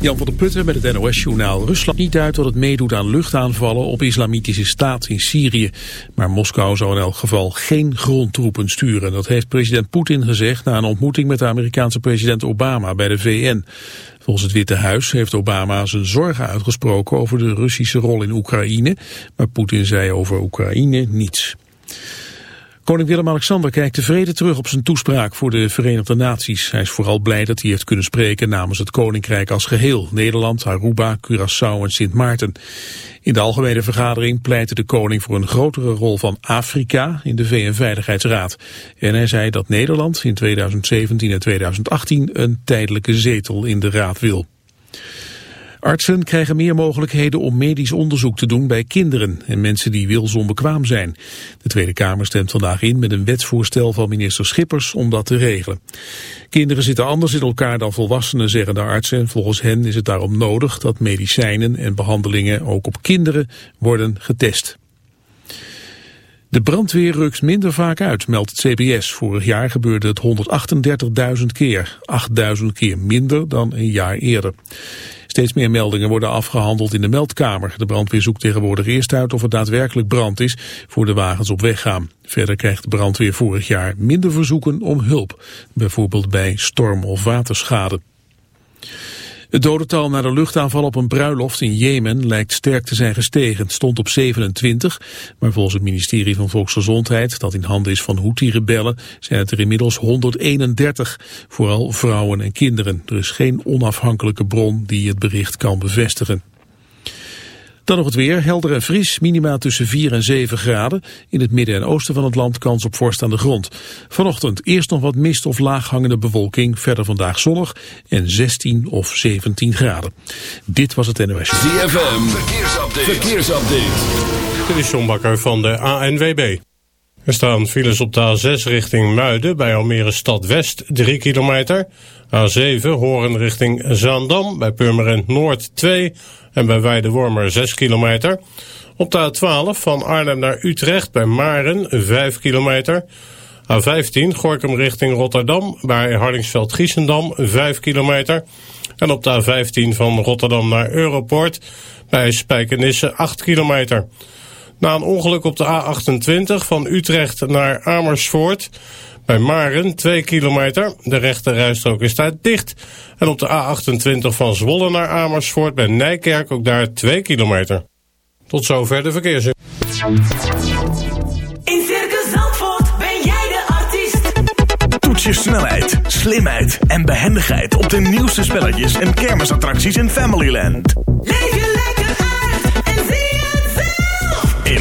Jan van der Putten met het NOS-journaal. Rusland niet uit dat het meedoet aan luchtaanvallen op islamitische staat in Syrië. Maar Moskou zou in elk geval geen grondtroepen sturen. Dat heeft president Poetin gezegd na een ontmoeting met de Amerikaanse president Obama bij de VN. Volgens het Witte Huis heeft Obama zijn zorgen uitgesproken over de Russische rol in Oekraïne. Maar Poetin zei over Oekraïne niets. Koning Willem-Alexander kijkt tevreden terug op zijn toespraak voor de Verenigde Naties. Hij is vooral blij dat hij heeft kunnen spreken namens het Koninkrijk als geheel. Nederland, Aruba, Curaçao en Sint Maarten. In de algemene vergadering pleitte de koning voor een grotere rol van Afrika in de VN-veiligheidsraad. En hij zei dat Nederland in 2017 en 2018 een tijdelijke zetel in de raad wil. Artsen krijgen meer mogelijkheden om medisch onderzoek te doen bij kinderen en mensen die wilsonbekwaam zijn. De Tweede Kamer stemt vandaag in met een wetsvoorstel van minister Schippers om dat te regelen. Kinderen zitten anders in elkaar dan volwassenen, zeggen de artsen. En volgens hen is het daarom nodig dat medicijnen en behandelingen ook op kinderen worden getest. De brandweer rukt minder vaak uit, meldt het CBS. Vorig jaar gebeurde het 138.000 keer, 8.000 keer minder dan een jaar eerder. Steeds meer meldingen worden afgehandeld in de meldkamer. De brandweer zoekt tegenwoordig eerst uit of er daadwerkelijk brand is voor de wagens op weg gaan. Verder krijgt de brandweer vorig jaar minder verzoeken om hulp, bijvoorbeeld bij storm- of waterschade. Het dodental na de luchtaanval op een bruiloft in Jemen lijkt sterk te zijn gestegen. Het stond op 27, maar volgens het ministerie van Volksgezondheid, dat in handen is van Houthi-rebellen, zijn het er inmiddels 131. Vooral vrouwen en kinderen. Er is geen onafhankelijke bron die het bericht kan bevestigen. Dan nog het weer, helder en fris, minima tussen 4 en 7 graden. In het midden en oosten van het land kans op vorst aan de grond. Vanochtend eerst nog wat mist of laaghangende bewolking, verder vandaag zonnig en 16 of 17 graden. Dit was het NOS. ZFM, verkeersupdate. verkeersupdate. Dit is John Bakker van de ANWB. Er staan files op de A6 richting Muiden bij Almere Stad West 3 kilometer. A7 Horen richting Zaandam bij Purmerend Noord 2 en bij Weidewormer 6 kilometer. Op de A12 van Arnhem naar Utrecht bij Maren 5 kilometer. A15 Gorkum richting Rotterdam bij Hardingsveld-Giessendam 5 kilometer. En op de A15 van Rotterdam naar Europort bij Spijkenisse 8 kilometer. Na een ongeluk op de A28 van Utrecht naar Amersfoort bij Maren 2 kilometer. De rechte rijstrook is daar dicht. En op de A28 van Zwolle naar Amersfoort bij Nijkerk ook daar 2 kilometer. Tot zover de verkeers. In Circus Zandvoort ben jij de artiest. Toets je snelheid, slimheid en behendigheid op de nieuwste spelletjes en kermisattracties in Familyland. Leef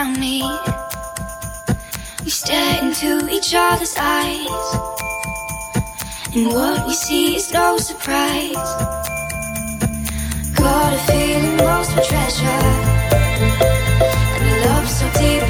around me. We stare into each other's eyes, and what we see is no surprise. Got a feeling lost of treasure, and a love so deep.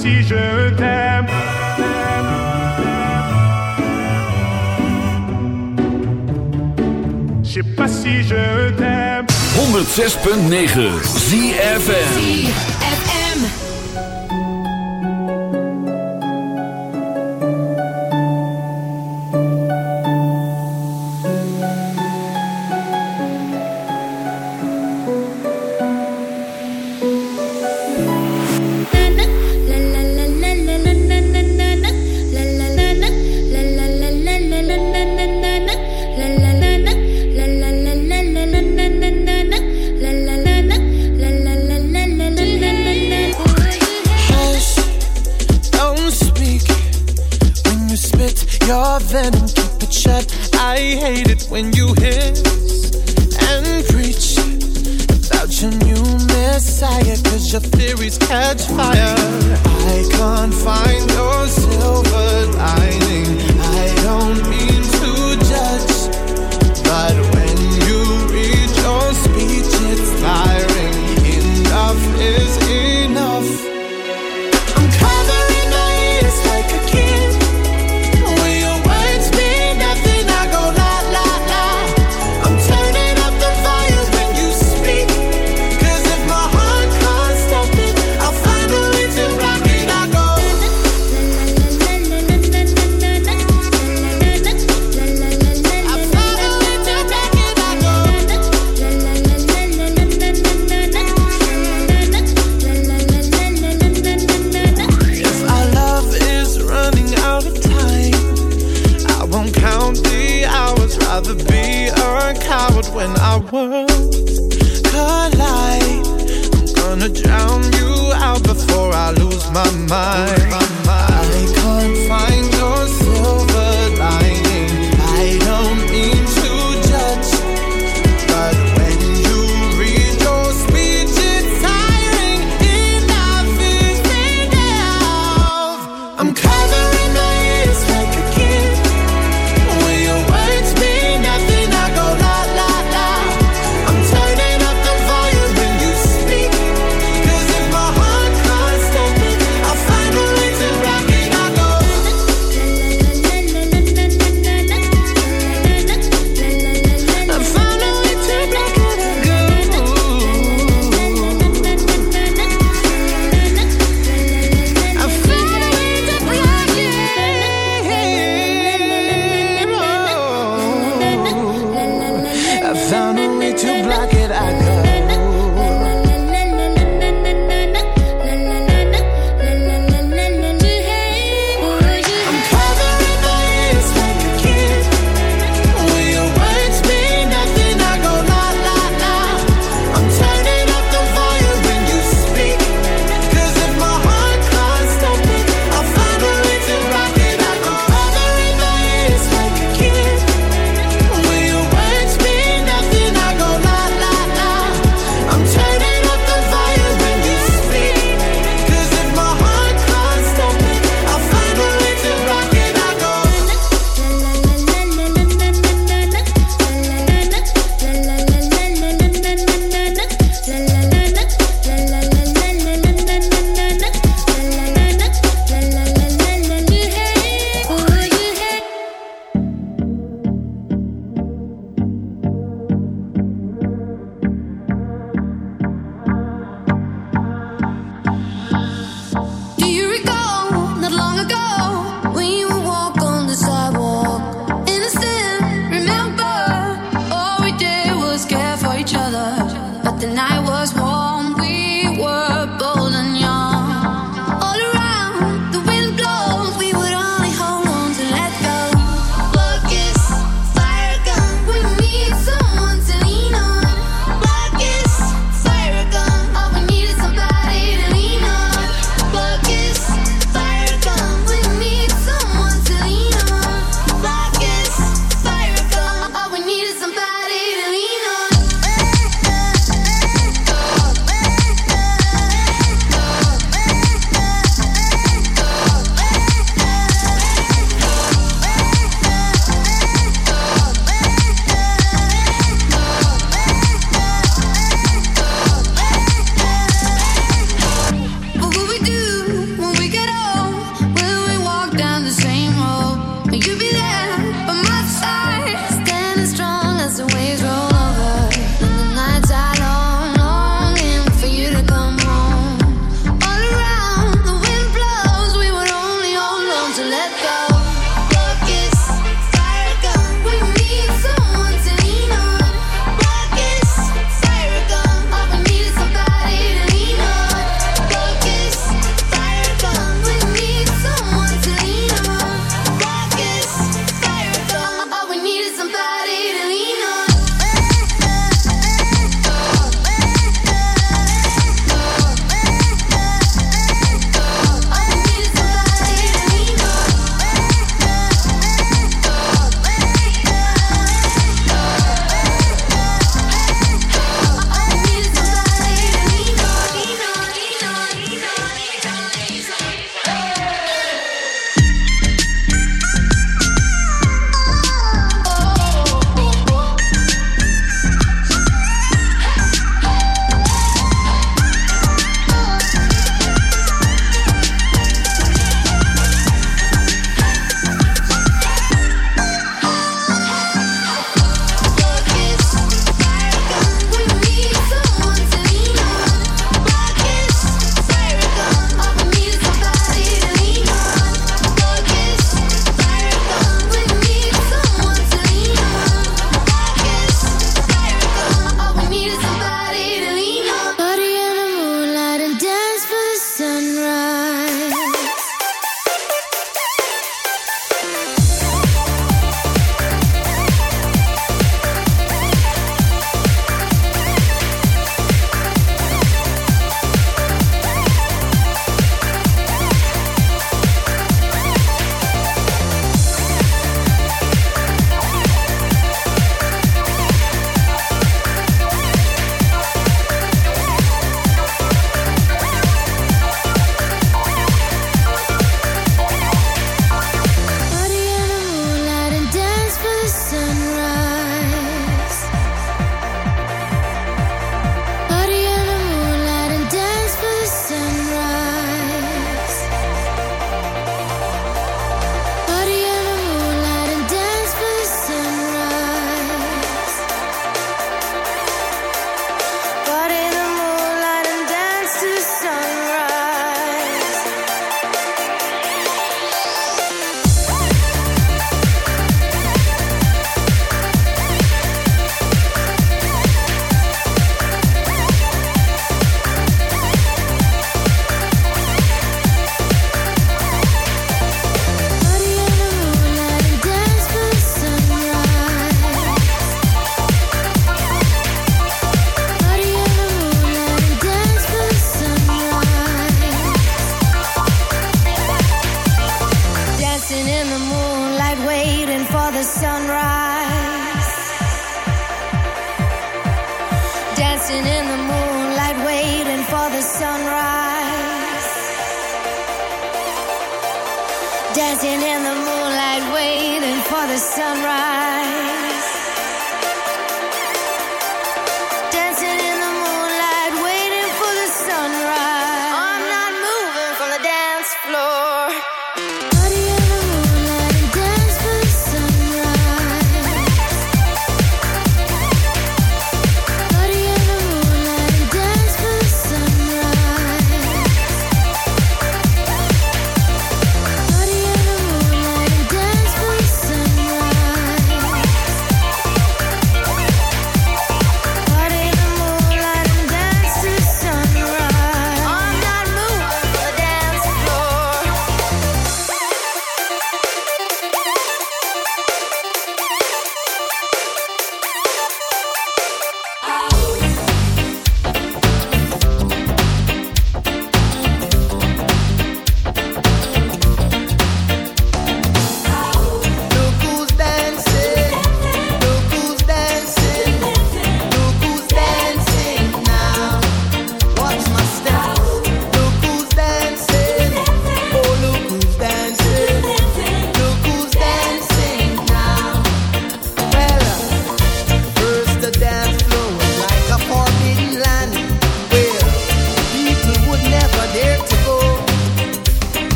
si je t'aime. Je sais pas si je t'aime. 106.9 ZFM. catch fire.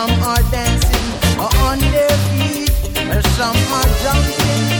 Some are dancing uh, on their feet. And some are jumping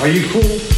Are you cool?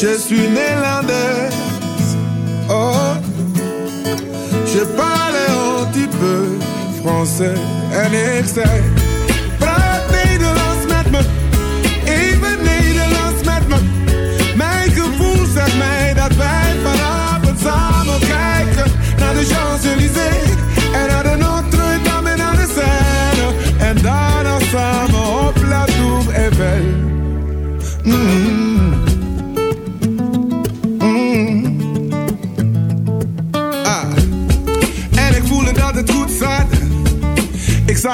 Je suis néerlandaise. Oh, je parle un petit peu français. NXL.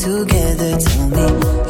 together. Tell me.